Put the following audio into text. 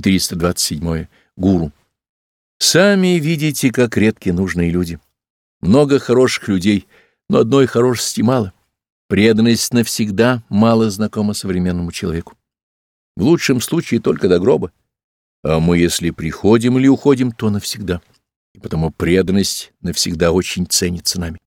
427. Гуру. Сами видите, как редки нужные люди. Много хороших людей, но одной хорошести мало. Преданность навсегда мало знакома современному человеку. В лучшем случае только до гроба. А мы, если приходим или уходим, то навсегда. И потому преданность навсегда очень ценится нами.